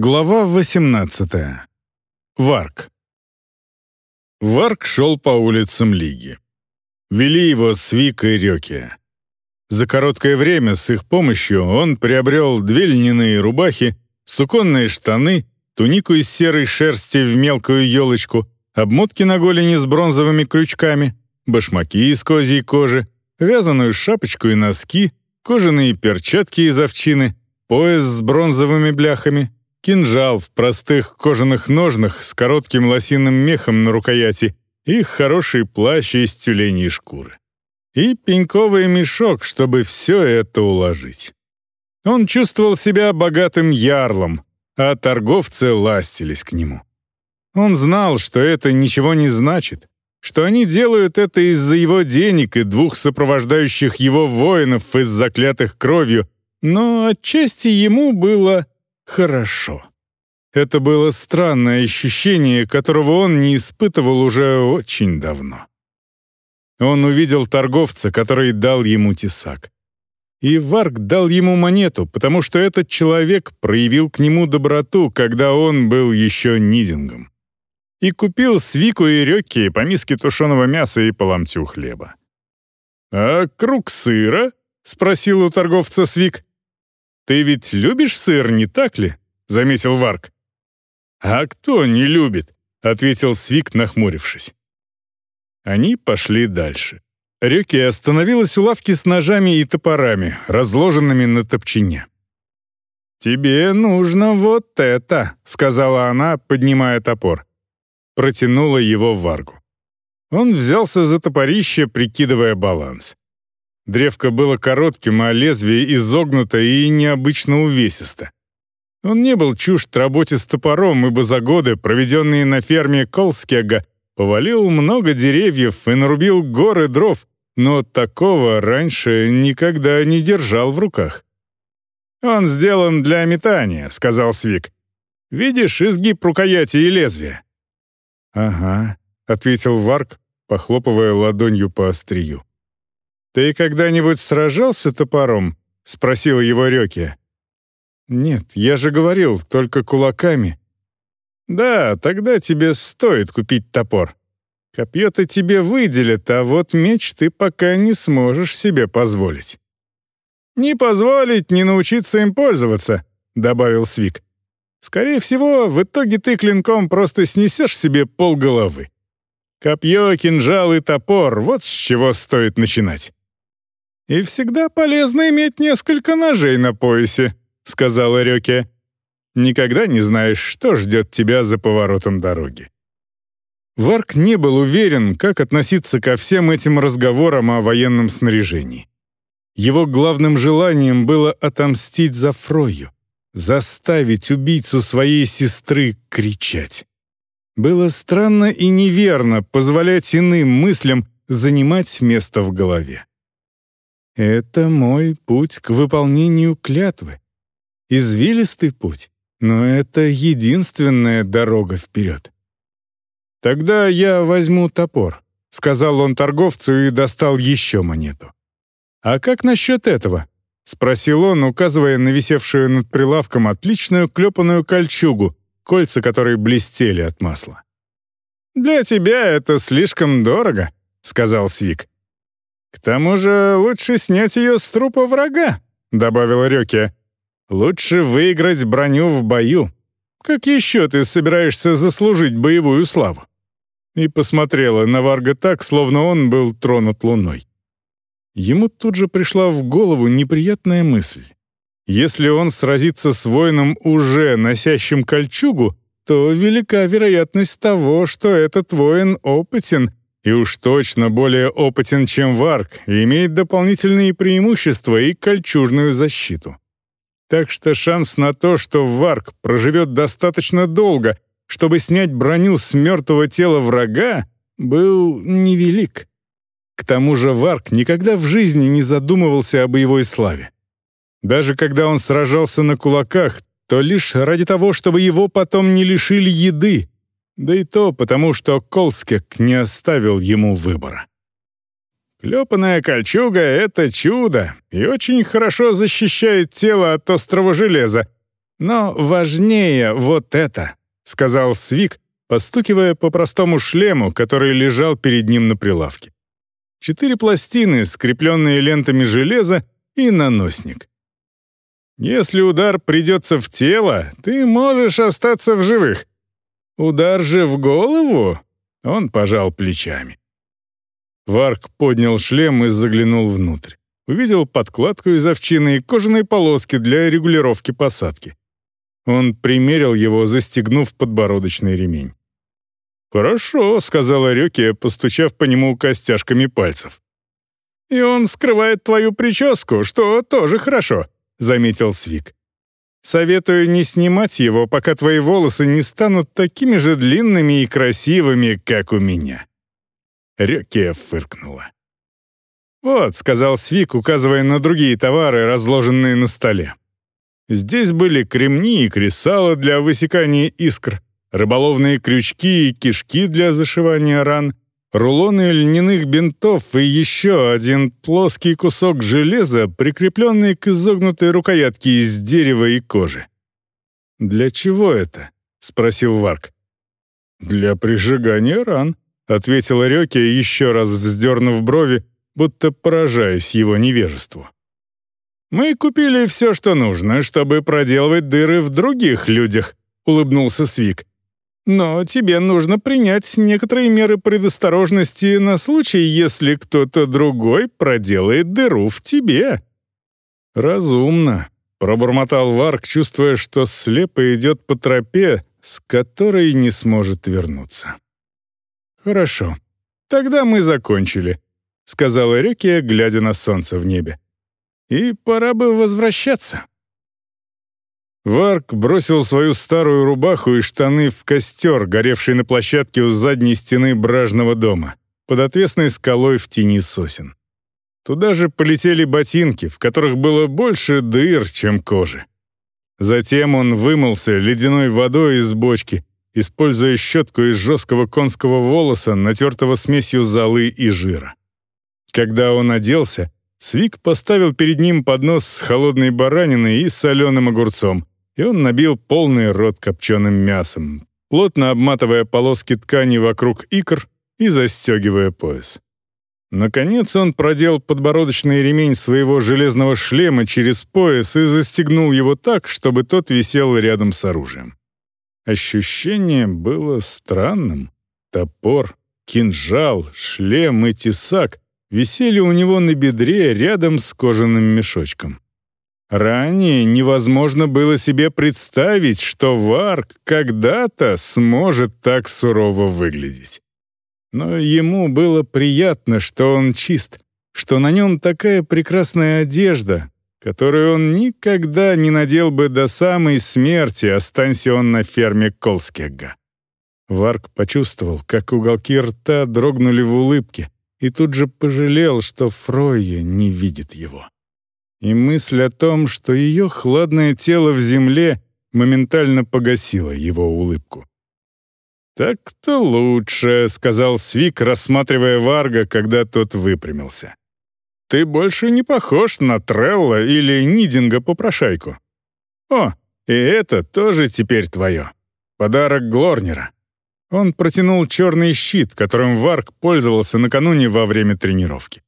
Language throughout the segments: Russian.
Глава 18. Варк. Варк шел по улицам Лиги. Вели его Свик и Рёки. За короткое время с их помощью он приобрел две льняные рубахи, суконные штаны, тунику из серой шерсти в мелкую елочку, обмотки на голени с бронзовыми крючками, башмаки из козьей кожи, вязаную шапочку и носки, кожаные перчатки из овчины, пояс с бронзовыми бляхами — кинжал в простых кожаных ножнах с коротким лосиным мехом на рукояти и хороший плащ из тюленей шкуры. И пеньковый мешок, чтобы все это уложить. Он чувствовал себя богатым ярлом, а торговцы ластились к нему. Он знал, что это ничего не значит, что они делают это из-за его денег и двух сопровождающих его воинов из заклятых кровью, но отчасти ему было хорошо. Это было странное ощущение, которого он не испытывал уже очень давно. Он увидел торговца, который дал ему тесак. И Варк дал ему монету, потому что этот человек проявил к нему доброту, когда он был еще низингом. И купил свику и рёки по миске тушеного мяса и по ломтю хлеба. «А круг сыра?» — спросил у торговца свик. «Ты ведь любишь сыр, не так ли?» — заметил Варк. «А кто не любит?» — ответил Свик, нахмурившись. Они пошли дальше. Рюки остановилась у лавки с ножами и топорами, разложенными на топчине. «Тебе нужно вот это», — сказала она, поднимая топор. Протянула его Варгу. Он взялся за топорище, прикидывая баланс. Древко было коротким, а лезвие изогнуто и необычно увесисто. Он не был чужд работе с топором, ибо за годы, проведенные на ферме Колскега, повалил много деревьев и нарубил горы дров, но такого раньше никогда не держал в руках. «Он сделан для метания», — сказал Свик. «Видишь изгиб рукояти и лезвия?» «Ага», — ответил Варк, похлопывая ладонью по острию. «Ты когда-нибудь сражался топором?» — спросил его Рёки. «Нет, я же говорил, только кулаками». «Да, тогда тебе стоит купить топор. Копье-то тебе выделят, а вот меч ты пока не сможешь себе позволить». «Не позволить, не научиться им пользоваться», — добавил Свик. «Скорее всего, в итоге ты клинком просто снесешь себе полголовы. Копье, кинжал и топор — вот с чего стоит начинать». И всегда полезно иметь несколько ножей на поясе», — сказала Рёке. «Никогда не знаешь, что ждет тебя за поворотом дороги». Варк не был уверен, как относиться ко всем этим разговорам о военном снаряжении. Его главным желанием было отомстить за Фрою, заставить убийцу своей сестры кричать. Было странно и неверно позволять иным мыслям занимать место в голове. Это мой путь к выполнению клятвы. Извилистый путь, но это единственная дорога вперед. «Тогда я возьму топор», — сказал он торговцу и достал еще монету. «А как насчет этого?» — спросил он, указывая на висевшую над прилавком отличную клепанную кольчугу, кольца которой блестели от масла. «Для тебя это слишком дорого», — сказал Свик. «К тому же лучше снять ее с трупа врага», — добавил Рёки. «Лучше выиграть броню в бою. Как еще ты собираешься заслужить боевую славу?» И посмотрела на Варга так, словно он был тронут луной. Ему тут же пришла в голову неприятная мысль. Если он сразится с воином, уже носящим кольчугу, то велика вероятность того, что этот воин опытен и уж точно более опытен, чем Варк, и имеет дополнительные преимущества и кольчужную защиту. Так что шанс на то, что Варк проживет достаточно долго, чтобы снять броню с мертвого тела врага, был невелик. К тому же Варк никогда в жизни не задумывался о боевой славе. Даже когда он сражался на кулаках, то лишь ради того, чтобы его потом не лишили еды, да и то потому, что Колскек не оставил ему выбора. Клепанная кольчуга — это чудо и очень хорошо защищает тело от острого железа. Но важнее вот это, сказал Свик, постукивая по простому шлему, который лежал перед ним на прилавке. Четыре пластины, скрепленные лентами железа, и наносник. Если удар придется в тело, ты можешь остаться в живых. Удар же в голову? Он пожал плечами. Варк поднял шлем и заглянул внутрь. Увидел подкладку из овчины и кожаные полоски для регулировки посадки. Он примерил его, застегнув подбородочный ремень. «Хорошо», — сказала Рёки, постучав по нему костяшками пальцев. «И он скрывает твою прическу, что тоже хорошо», — заметил Свик. «Советую не снимать его, пока твои волосы не станут такими же длинными и красивыми, как у меня». Рёки фыркнула. «Вот», — сказал Свик, указывая на другие товары, разложенные на столе. Здесь были кремни и кресала для высекания искр, рыболовные крючки и кишки для зашивания ран, рулоны льняных бинтов и еще один плоский кусок железа, прикрепленный к изогнутой рукоятке из дерева и кожи. «Для чего это?» — спросил Варк. «Для прижигания ран», — ответила Рёки, еще раз вздернув брови, будто поражаясь его невежеству. «Мы купили все, что нужно, чтобы проделывать дыры в других людях», — улыбнулся Свик. Но тебе нужно принять некоторые меры предосторожности на случай, если кто-то другой проделает дыру в тебе». «Разумно», — пробормотал Варк, чувствуя, что слепо идет по тропе, с которой не сможет вернуться. «Хорошо, тогда мы закончили», — сказала Рекия, глядя на солнце в небе. «И пора бы возвращаться». Варк бросил свою старую рубаху и штаны в костер, горевший на площадке у задней стены бражного дома, под отвесной скалой в тени сосен. Туда же полетели ботинки, в которых было больше дыр, чем кожи. Затем он вымылся ледяной водой из бочки, используя щетку из жесткого конского волоса, натертого смесью золы и жира. Когда он оделся, Свик поставил перед ним поднос с холодной бараниной и соленым огурцом, и он набил полный рот копченым мясом, плотно обматывая полоски ткани вокруг икр и застегивая пояс. Наконец он продел подбородочный ремень своего железного шлема через пояс и застегнул его так, чтобы тот висел рядом с оружием. Ощущение было странным. Топор, кинжал, шлем и тесак висели у него на бедре рядом с кожаным мешочком. Ранее невозможно было себе представить, что Варк когда-то сможет так сурово выглядеть. Но ему было приятно, что он чист, что на нем такая прекрасная одежда, которую он никогда не надел бы до самой смерти, останься он на ферме Колскега. Варк почувствовал, как уголки рта дрогнули в улыбке, и тут же пожалел, что Фройя не видит его и мысль о том, что ее хладное тело в земле моментально погасила его улыбку. «Так-то лучше», — сказал Свик, рассматривая Варга, когда тот выпрямился. «Ты больше не похож на Трелла или Нидинга-попрошайку. О, и это тоже теперь твое. Подарок Глорнера». Он протянул черный щит, которым Варг пользовался накануне во время тренировки.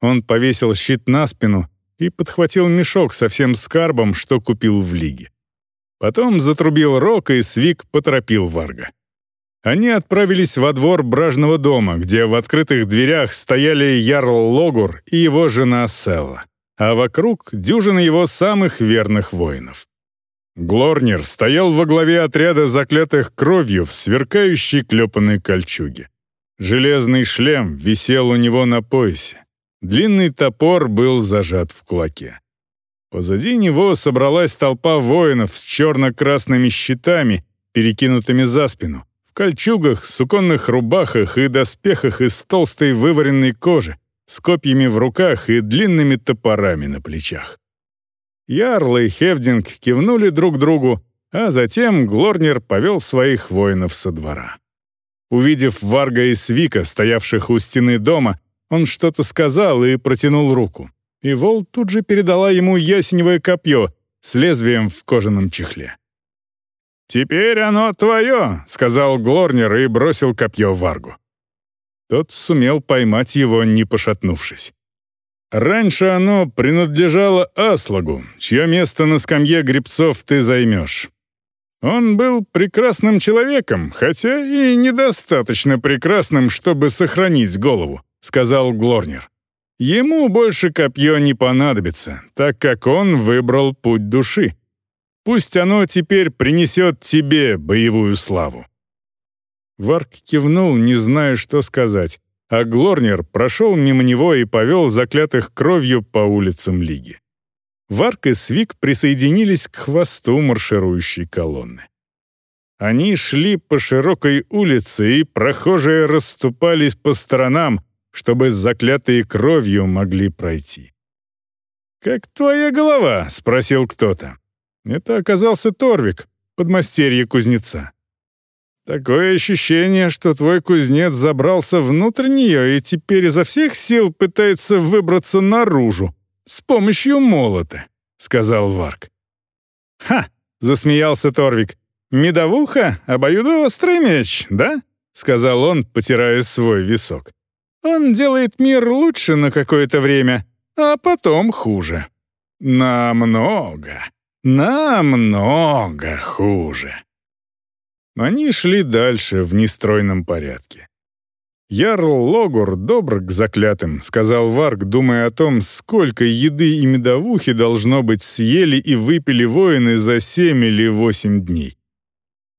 Он повесил щит на спину и подхватил мешок со всем скарбом, что купил в Лиге. Потом затрубил рог, и Свик поторопил Варга. Они отправились во двор бражного дома, где в открытых дверях стояли Ярл Логур и его жена Селла, а вокруг дюжина его самых верных воинов. Глорнер стоял во главе отряда заклятых кровью в сверкающей клепанной кольчуге. Железный шлем висел у него на поясе. Длинный топор был зажат в кулаке. Позади него собралась толпа воинов с черно-красными щитами, перекинутыми за спину, в кольчугах, суконных рубахах и доспехах из толстой вываренной кожи, с копьями в руках и длинными топорами на плечах. Ярл и Хевдинг кивнули друг другу, а затем Глорнер повел своих воинов со двора. Увидев Варга и Свика, стоявших у стены дома, он что-то сказал и протянул руку. И Вол тут же передала ему ясеневое копье, с лезвием в кожаном чехле. «Теперь оно твое», — сказал Глорнер и бросил копье Варгу. Тот сумел поймать его, не пошатнувшись. «Раньше оно принадлежало Аслагу, чье место на скамье гребцов ты займешь. Он был прекрасным человеком, хотя и недостаточно прекрасным, чтобы сохранить голову», — сказал Глорнер. «Ему больше копье не понадобится, так как он выбрал путь души. Пусть оно теперь принесет тебе боевую славу». Варк кивнул, не зная, что сказать, а Глорнер прошел мимо него и повел заклятых кровью по улицам Лиги. Варк и Свик присоединились к хвосту марширующей колонны. Они шли по широкой улице, и прохожие расступались по сторонам, чтобы заклятые кровью могли пройти. «Как твоя голова?» — спросил кто-то. Это оказался Торвик, подмастерье кузнеца. Такое ощущение, что твой кузнец забрался внутрь нее и теперь изо всех сил пытается выбраться наружу с помощью молота», — сказал Варк. «Ха!» — засмеялся Торвик. «Медовуха — обоюдоострый меч, да?» — сказал он, потирая свой висок. «Он делает мир лучше на какое-то время, а потом хуже. Намного, намного хуже». Они шли дальше в нестройном порядке. «Ярл Логур добр к заклятым», — сказал Варг, думая о том, сколько еды и медовухи должно быть съели и выпили воины за семь или восемь дней.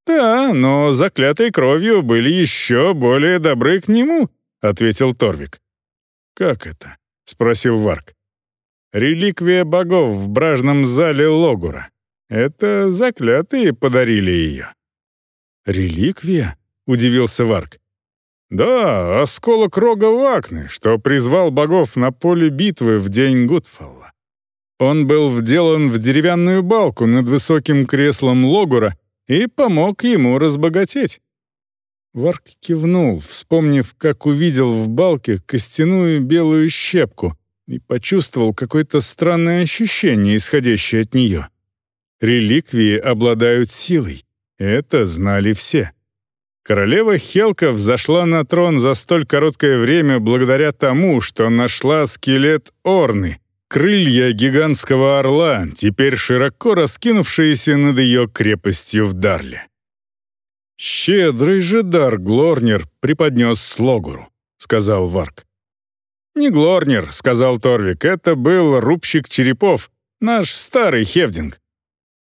«Да, но заклятые кровью были еще более добры к нему», — ответил Торвик. «Как это?» — спросил Варг. «Реликвия богов в бражном зале Логура. Это заклятые подарили ее». «Реликвия?» — удивился Варк. «Да, осколок рога Вакны, что призвал богов на поле битвы в день Гудфалла. Он был вделан в деревянную балку над высоким креслом Логура и помог ему разбогатеть». Варк кивнул, вспомнив, как увидел в балке костяную белую щепку и почувствовал какое-то странное ощущение, исходящее от нее. Реликвии обладают силой. Это знали все. Королева Хелка взошла на трон за столь короткое время благодаря тому, что нашла скелет Орны, крылья гигантского орла, теперь широко раскинувшиеся над ее крепостью в Дарле. «Щедрый же дар Глорнер преподнес Слогуру», — сказал Варк. «Не Глорнер», — сказал Торвик, — «это был рубщик черепов, наш старый Хевдинг».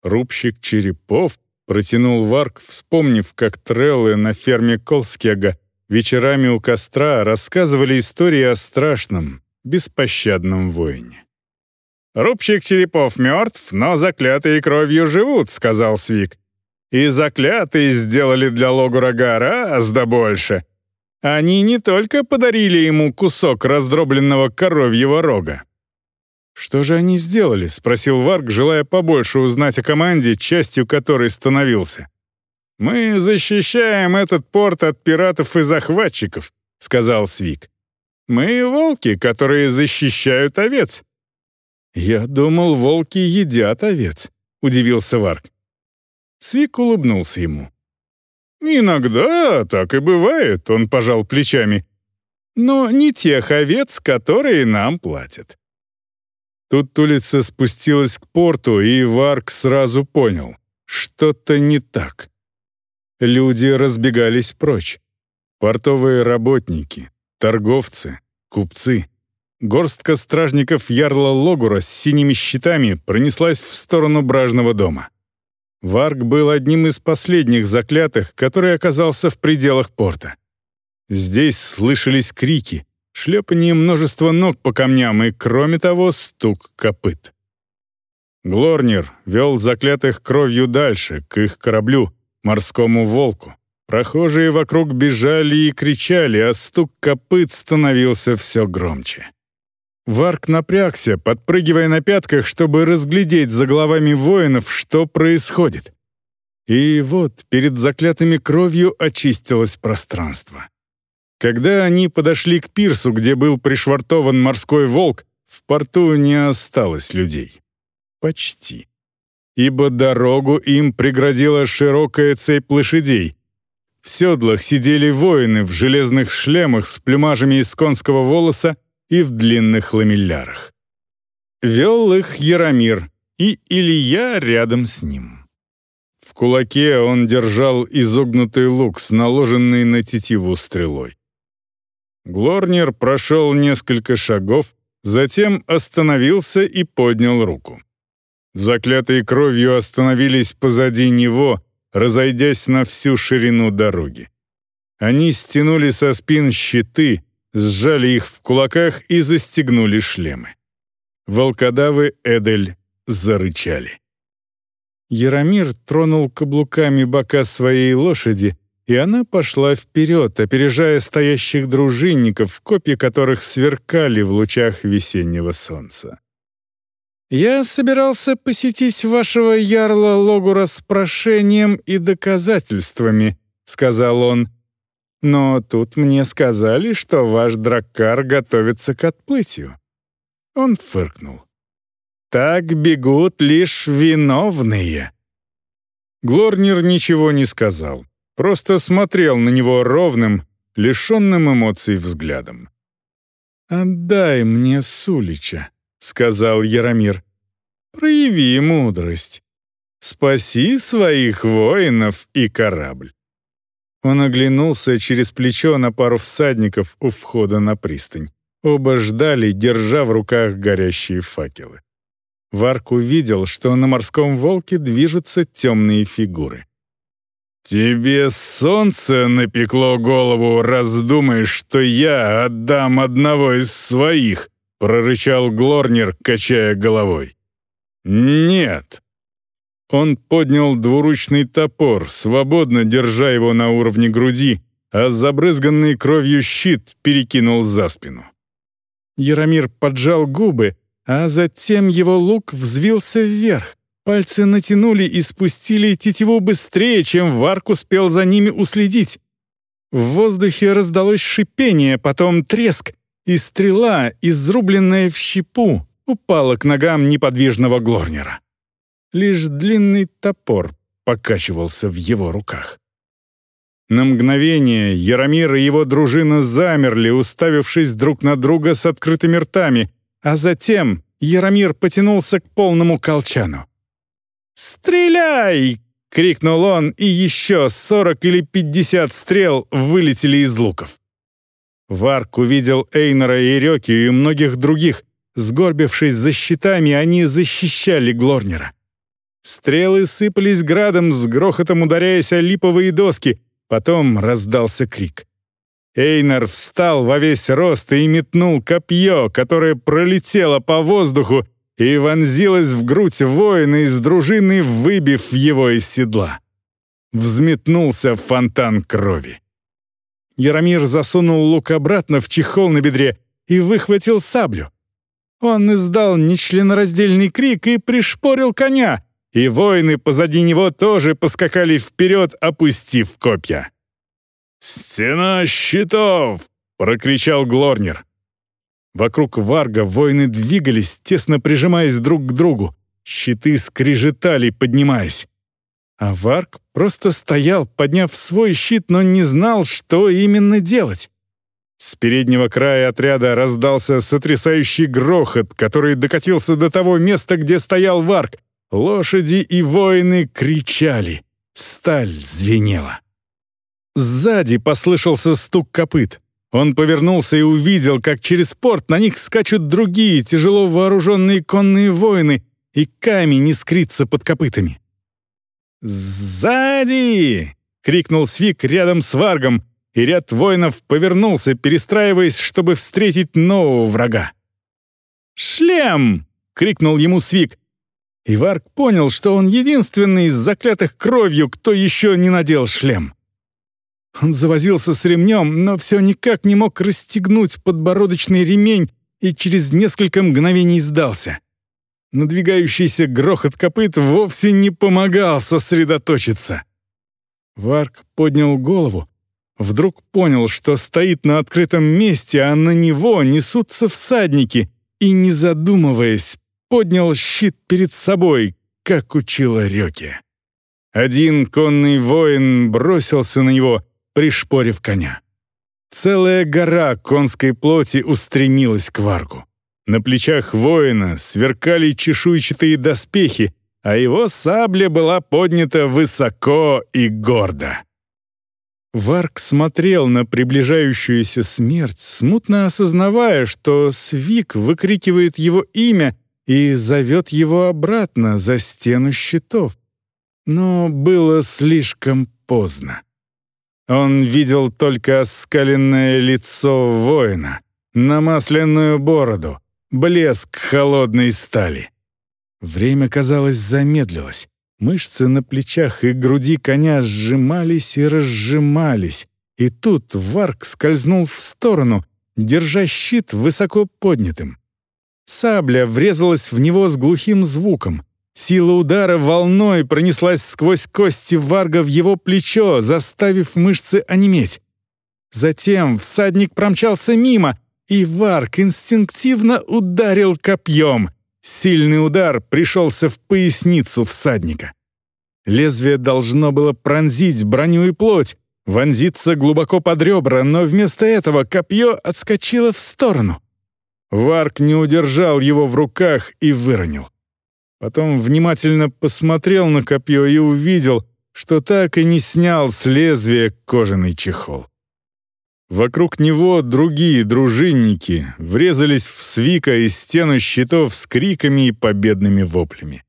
«Рубщик черепов?» Протянул Варк, вспомнив, как треллы на ферме Колскега вечерами у костра рассказывали истории о страшном, беспощадном воине. «Рубчик черепов мертв, но заклятые кровью живут», — сказал Свик. «И заклятые сделали для Логура гораздо больше. Они не только подарили ему кусок раздробленного коровьего рога, «Что же они сделали?» — спросил Варг, желая побольше узнать о команде, частью которой становился. «Мы защищаем этот порт от пиратов и захватчиков», — сказал Свик. «Мы волки, которые защищают овец». «Я думал, волки едят овец», — удивился Варг. Свик улыбнулся ему. «Иногда так и бывает», — он пожал плечами. «Но не тех овец, которые нам платят». Тут улица спустилась к порту, и Варк сразу понял — что-то не так. Люди разбегались прочь. Портовые работники, торговцы, купцы. Горстка стражников ярла Логура с синими щитами пронеслась в сторону бражного дома. Варк был одним из последних заклятых, который оказался в пределах порта. Здесь слышались крики, шлепание множества ног по камням и, кроме того, стук копыт. Глорнер вел заклятых кровью дальше, к их кораблю, морскому волку. Прохожие вокруг бежали и кричали, а стук копыт становился все громче. Варк напрягся, подпрыгивая на пятках, чтобы разглядеть за головами воинов, что происходит. И вот перед заклятыми кровью очистилось пространство. Когда они подошли к пирсу, где был пришвартован морской волк, в порту не осталось людей. Почти. ибо дорогу им преградила широкая цепь лошадей. В седлах сидели воины в железных шлемах с плюмажами из конского волоса и в длинных ламеллярах. Вел их Яромир, и Илья рядом с ним. В кулаке он держал изогнутый лук с наложенной на тетиву стрелой. Глорнер прошел несколько шагов, затем остановился и поднял руку. Заклятые кровью остановились позади него, разойдясь на всю ширину дороги. Они стянули со спин щиты, сжали их в кулаках и застегнули шлемы. Волкодавы Эдель зарычали. Яромир тронул каблуками бока своей лошади, и она пошла вперед, опережая стоящих дружинников, копья которых сверкали в лучах весеннего солнца. «Я собирался посетить вашего ярла Логура с прошением и доказательствами», — сказал он. «Но тут мне сказали, что ваш драккар готовится к отплытию». Он фыркнул. «Так бегут лишь виновные». Глорнер ничего не сказал, просто смотрел на него ровным, лишенным эмоций взглядом. «Отдай мне Сулича», — сказал Яромир. «Прояви мудрость. Спаси своих воинов и корабль». Он оглянулся через плечо на пару всадников у входа на пристань. Оба ждали, держа в руках горящие факелы. Варк увидел, что на морском волке движутся темные фигуры. «Тебе солнце напекло голову, раз думаешь, что я отдам одного из своих», прорычал Глорнер, качая головой. «Нет». Он поднял двуручный топор, свободно держа его на уровне груди, а забрызганный кровью щит перекинул за спину. Яромир поджал губы, а затем его лук взвился вверх. Пальцы натянули и спустили тетиву быстрее, чем Варк успел за ними уследить. В воздухе раздалось шипение, потом треск, и стрела, изрубленная в щепу, упала к ногам неподвижного Глорнера. Лишь длинный топор покачивался в его руках. На мгновение Яромир и его дружина замерли, уставившись друг на друга с открытыми ртами, а затем Яромир потянулся к полному колчану. «Стреляй!» — крикнул он, и еще сорок или пятьдесят стрел вылетели из луков. Варк увидел Эйнора и Рёки и многих других. Сгорбившись за щитами, они защищали Глорнера. Стрелы сыпались градом, с грохотом ударяясь о липовые доски. Потом раздался крик. Эйнар встал во весь рост и метнул копье, которое пролетело по воздуху и вонзилось в грудь воина из дружины, выбив его из седла. Взметнулся фонтан крови. Яромир засунул лук обратно в чехол на бедре и выхватил саблю. Он издал нечленораздельный крик и пришпорил коня, и воины позади него тоже поскакали вперед, опустив копья. «Стена щитов!» — прокричал Глорнер. Вокруг Варга воины двигались, тесно прижимаясь друг к другу. Щиты скрежетали, поднимаясь. А Варк просто стоял, подняв свой щит, но не знал, что именно делать. С переднего края отряда раздался сотрясающий грохот, который докатился до того места, где стоял Варк. Лошади и воины кричали. Сталь звенела. Сзади послышался стук копыт. Он повернулся и увидел, как через порт на них скачут другие тяжело вооруженные конные воины, и камень искрится под копытами. «Сзади!» — крикнул Свик рядом с Варгом, и ряд воинов повернулся, перестраиваясь, чтобы встретить нового врага. «Шлем!» — крикнул ему Свик. И Варг понял, что он единственный из заклятых кровью, кто еще не надел шлем. Он завозился с ремнем, но все никак не мог расстегнуть подбородочный ремень и через несколько мгновений сдался. Надвигающийся грохот копыт вовсе не помогал сосредоточиться. Варк поднял голову, вдруг понял, что стоит на открытом месте, а на него несутся всадники, и, не задумываясь, поднял щит перед собой, как учила Рёки. Один конный воин бросился на него, пришпорив коня. Целая гора конской плоти устремилась к Варгу. На плечах воина сверкали чешуйчатые доспехи, а его сабля была поднята высоко и гордо. Варк смотрел на приближающуюся смерть, смутно осознавая, что Свик выкрикивает его имя и зовет его обратно за стену щитов. Но было слишком поздно. Он видел только оскаленное лицо воина, намасленную бороду, блеск холодной стали. Время, казалось, замедлилось. Мышцы на плечах и груди коня сжимались и разжимались. И тут Варк скользнул в сторону, держа щит высоко поднятым. Сабля врезалась в него с глухим звуком. Сила удара волной пронеслась сквозь кости Варга в его плечо, заставив мышцы онеметь. Затем всадник промчался мимо, и Варк инстинктивно ударил копьем. Сильный удар пришелся в поясницу всадника. Лезвие должно было пронзить броню и плоть, вонзиться глубоко под ребра, но вместо этого копье отскочило в сторону. Варк не удержал его в руках и выронил. Потом внимательно посмотрел на копье и увидел, что так и не снял с лезвия кожаный чехол. Вокруг него другие дружинники врезались в свика и стену щитов с криками и победными воплями.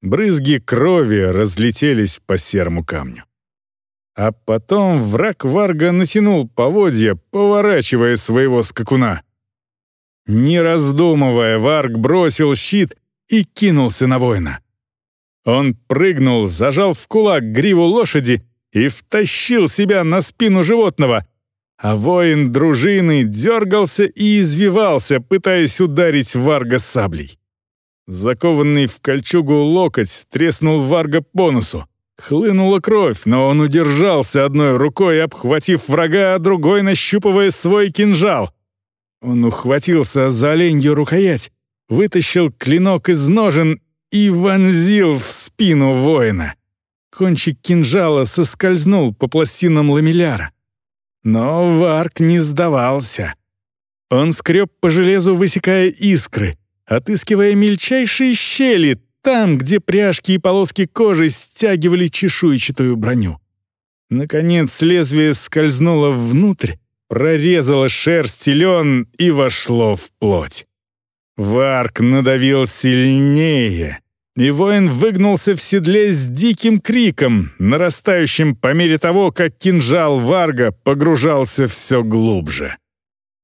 Брызги крови разлетелись по серому камню. А потом враг Варга натянул поводья, поворачивая своего скакуна. Не раздумывая, Варг бросил щит и кинулся на воина. Он прыгнул, зажал в кулак гриву лошади и втащил себя на спину животного, а воин дружины дергался и извивался, пытаясь ударить Варга саблей. Закованный в кольчугу локоть треснул Варга по носу. Хлынула кровь, но он удержался одной рукой, обхватив врага, а другой нащупывая свой кинжал. Он ухватился за оленью рукоять, вытащил клинок из ножен и вонзил в спину воина. Кончик кинжала соскользнул по пластинам ламеляра. Но Варк не сдавался. Он скреб по железу, высекая искры, отыскивая мельчайшие щели там, где пряжки и полоски кожи стягивали чешуйчатую броню. Наконец лезвие скользнуло внутрь, прорезало шерсть и лен и вошло в плоть. Варк надавил сильнее, и воин выгнулся в седле с диким криком, нарастающим по мере того, как кинжал Варга погружался все глубже.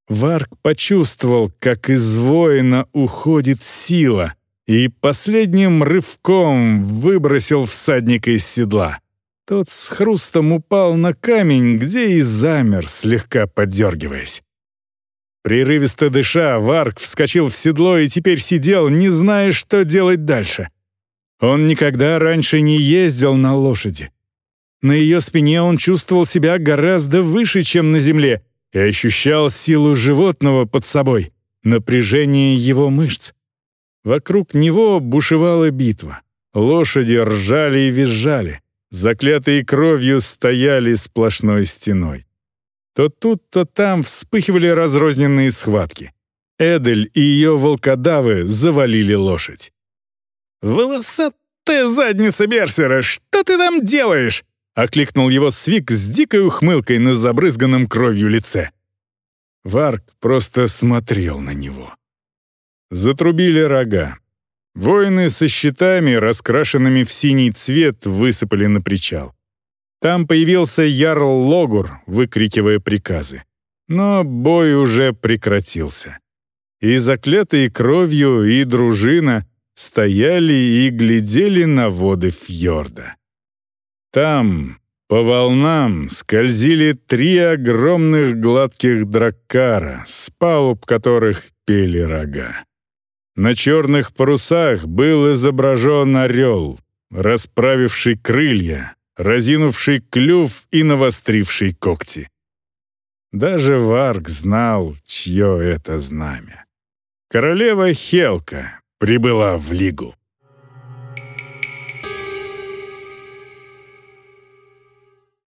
Варк почувствовал, как из воина уходит сила, и последним рывком выбросил всадника из седла. Тот с хрустом упал на камень, где и замер, слегка подергиваясь. Прерывисто дыша, Варк вскочил в седло и теперь сидел, не зная, что делать дальше. Он никогда раньше не ездил на лошади. На ее спине он чувствовал себя гораздо выше, чем на земле, и ощущал силу животного под собой, напряжение его мышц. Вокруг него бушевала битва. Лошади ржали и визжали, заклятые кровью стояли сплошной стеной. То тут, то там вспыхивали разрозненные схватки. Эдель и ее волкодавы завалили лошадь. «Волосатая задница Берсера, что ты там делаешь?» — окликнул его Свик с дикой ухмылкой на забрызганном кровью лице. Варк просто смотрел на него. Затрубили рога. Воины со щитами, раскрашенными в синий цвет, высыпали на причал. Там появился Ярл Логур, выкрикивая приказы. Но бой уже прекратился. И заклятые кровью, и дружина стояли и глядели на воды фьорда. Там, по волнам, скользили три огромных гладких драккара, с палуб которых пели рога. На черных парусах был изображен орел, расправивший крылья, разинувший клюв и навостривший когти. Даже Варг знал, чье это знамя. Королева Хелка прибыла в Лигу.